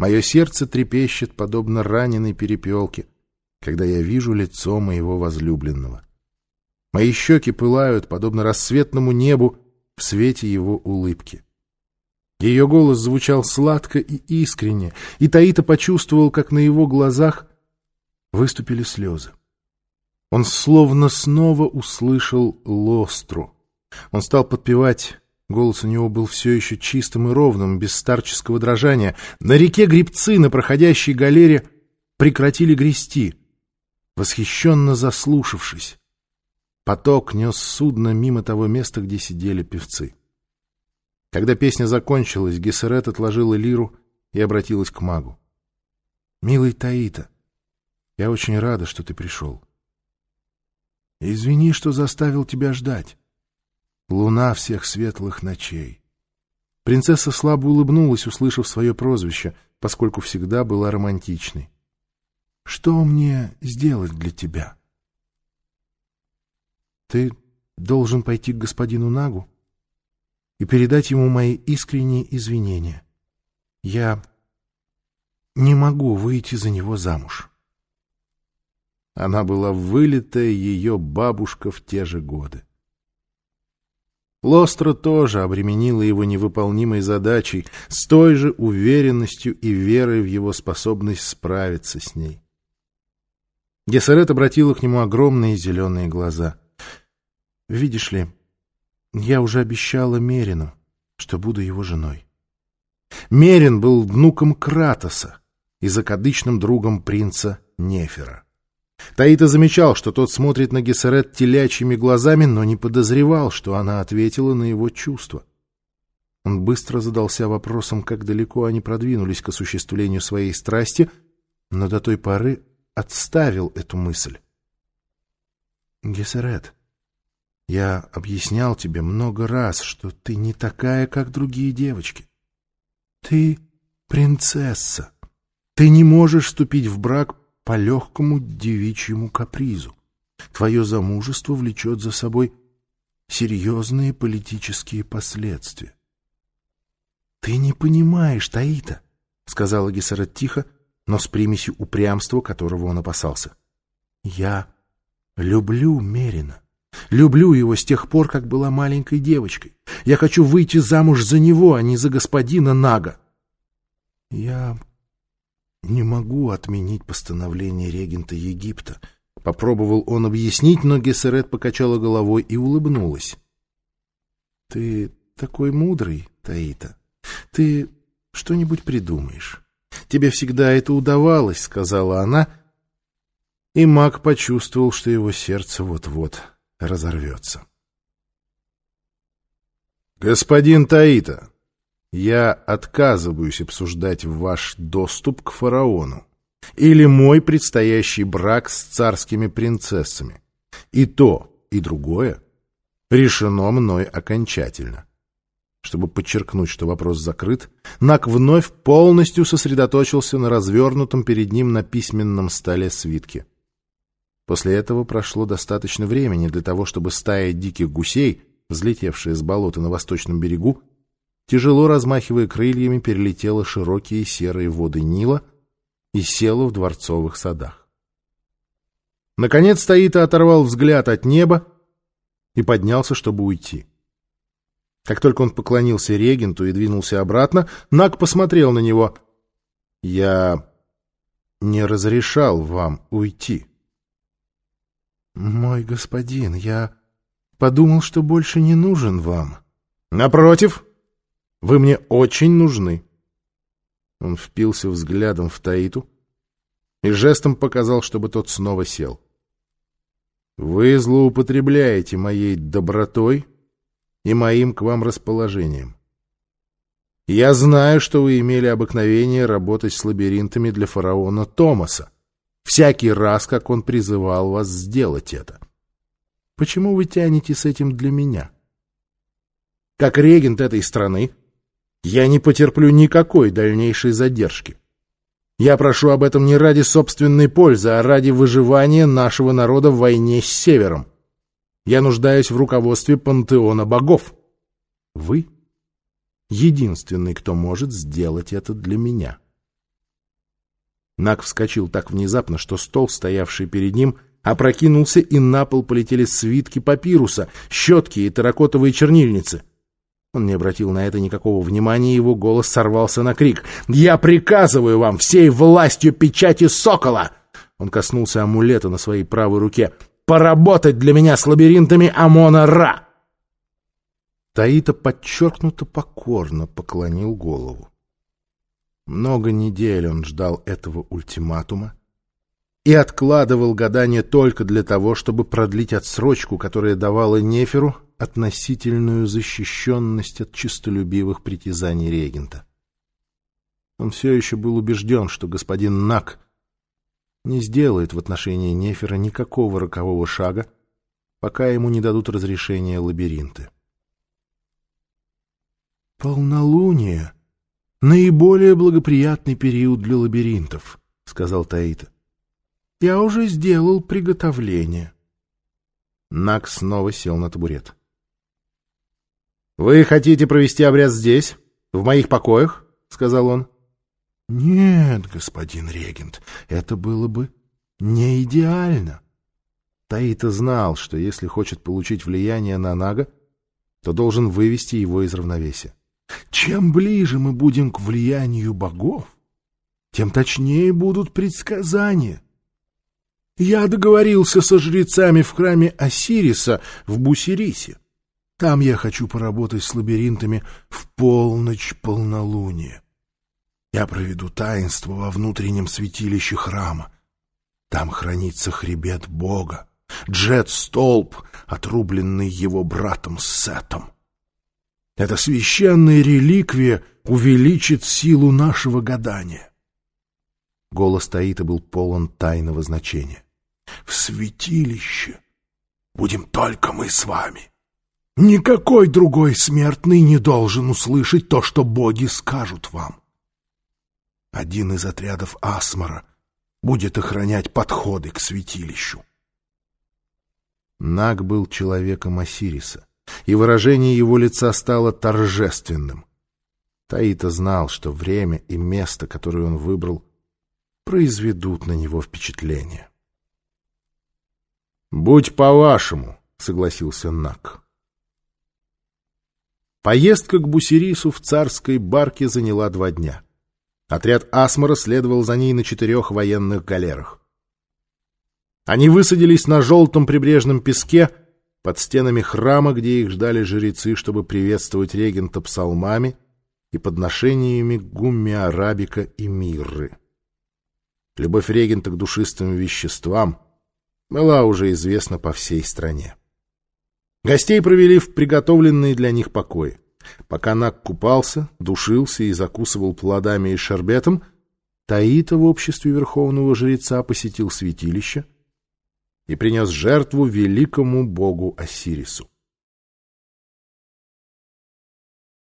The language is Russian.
Мое сердце трепещет, подобно раненой перепелке, когда я вижу лицо моего возлюбленного. Мои щеки пылают, подобно рассветному небу в свете его улыбки. Ее голос звучал сладко и искренне, и Таита почувствовал, как на его глазах выступили слезы. Он словно снова услышал лостру. Он стал подпевать Голос у него был все еще чистым и ровным, без старческого дрожания. На реке грибцы на проходящей галере прекратили грести, восхищенно заслушавшись. Поток нес судно мимо того места, где сидели певцы. Когда песня закончилась, Гессерет отложила лиру и обратилась к магу. — Милый Таита, я очень рада, что ты пришел. Извини, что заставил тебя ждать луна всех светлых ночей. Принцесса слабо улыбнулась, услышав свое прозвище, поскольку всегда была романтичной. — Что мне сделать для тебя? — Ты должен пойти к господину Нагу и передать ему мои искренние извинения. Я не могу выйти за него замуж. Она была вылитая ее бабушка в те же годы. Лостро тоже обременила его невыполнимой задачей с той же уверенностью и верой в его способность справиться с ней. Гессерет обратила к нему огромные зеленые глаза. «Видишь ли, я уже обещала Мерину, что буду его женой. Мерин был внуком Кратоса и закадычным другом принца Нефера. Таита замечал, что тот смотрит на Гессерет телячьими глазами, но не подозревал, что она ответила на его чувства. Он быстро задался вопросом, как далеко они продвинулись к осуществлению своей страсти, но до той поры отставил эту мысль. «Гессерет, я объяснял тебе много раз, что ты не такая, как другие девочки. Ты принцесса. Ты не можешь вступить в брак по легкому девичьему капризу. Твое замужество влечет за собой серьезные политические последствия. — Ты не понимаешь, Таита, — сказала Гессерет тихо, но с примесью упрямства, которого он опасался. — Я люблю Мерина. Люблю его с тех пор, как была маленькой девочкой. Я хочу выйти замуж за него, а не за господина Нага. — Я «Не могу отменить постановление регента Египта», — попробовал он объяснить, но Гессерет покачала головой и улыбнулась. «Ты такой мудрый, Таита. Ты что-нибудь придумаешь. Тебе всегда это удавалось», — сказала она, и маг почувствовал, что его сердце вот-вот разорвется. «Господин Таита», я отказываюсь обсуждать ваш доступ к фараону или мой предстоящий брак с царскими принцессами. И то, и другое решено мной окончательно. Чтобы подчеркнуть, что вопрос закрыт, Нак вновь полностью сосредоточился на развернутом перед ним на письменном столе свитке. После этого прошло достаточно времени для того, чтобы стая диких гусей, взлетевшая с болота на восточном берегу, тяжело размахивая крыльями, перелетела широкие серые воды Нила и села в дворцовых садах. Наконец Таита оторвал взгляд от неба и поднялся, чтобы уйти. Как только он поклонился регенту и двинулся обратно, Наг посмотрел на него. — Я не разрешал вам уйти. — Мой господин, я подумал, что больше не нужен вам. — Напротив, вы мне очень нужны. Он впился взглядом в Таиту и жестом показал, чтобы тот снова сел. Вы злоупотребляете моей добротой и моим к вам расположением. Я знаю, что вы имели обыкновение работать с лабиринтами для фараона Томаса, всякий раз, как он призывал вас сделать это. Почему вы тянете с этим для меня? Как регент этой страны, я не потерплю никакой дальнейшей задержки. Я прошу об этом не ради собственной пользы, а ради выживания нашего народа в войне с Севером. Я нуждаюсь в руководстве пантеона богов. Вы — единственный, кто может сделать это для меня. Нак вскочил так внезапно, что стол, стоявший перед ним, опрокинулся, и на пол полетели свитки папируса, щетки и терракотовые чернильницы. Он не обратил на это никакого внимания, его голос сорвался на крик. «Я приказываю вам всей властью печати сокола!» Он коснулся амулета на своей правой руке. «Поработать для меня с лабиринтами Амона-Ра!» Таита подчеркнуто покорно поклонил голову. Много недель он ждал этого ультиматума и откладывал гадание только для того, чтобы продлить отсрочку, которая давала Неферу относительную защищенность от честолюбивых притязаний регента. Он все еще был убежден, что господин Нак не сделает в отношении Нефера никакого рокового шага, пока ему не дадут разрешения лабиринты. «Полнолуние!» наиболее благоприятный период для лабиринтов, — сказал Таита. — Я уже сделал приготовление. Нак снова сел на табурет. — Вы хотите провести обряд здесь, в моих покоях? — сказал он. — Нет, господин регент, это было бы не идеально. Таита знал, что если хочет получить влияние на Нага, то должен вывести его из равновесия. Чем ближе мы будем к влиянию богов, тем точнее будут предсказания. Я договорился со жрецами в храме Осириса в Бусирисе. Там я хочу поработать с лабиринтами в полночь полнолуния. Я проведу таинство во внутреннем святилище храма. Там хранится хребет Бога, джет-столб, отрубленный его братом Сетом. Эта священная реликвия увеличит силу нашего гадания. Голос Таита был полон тайного значения. В святилище будем только мы с вами. Никакой другой смертный не должен услышать то, что боги скажут вам. Один из отрядов Асмара будет охранять подходы к святилищу. Наг был человеком Осириса и выражение его лица стало торжественным. Таита знал, что время и место, которое он выбрал, произведут на него впечатление. «Будь по-вашему», — согласился Нак. Поездка к Бусирису в царской барке заняла два дня. Отряд Асмара следовал за ней на четырех военных галерах. Они высадились на желтом прибрежном песке — под стенами храма, где их ждали жрецы, чтобы приветствовать регента псалмами и подношениями гумми арабика и мирры. Любовь регента к душистым веществам была уже известна по всей стране. Гостей провели в приготовленные для них покои. Пока Нак купался, душился и закусывал плодами и шербетом, Таита в обществе верховного жреца посетил святилище — и принес жертву великому богу Осирису.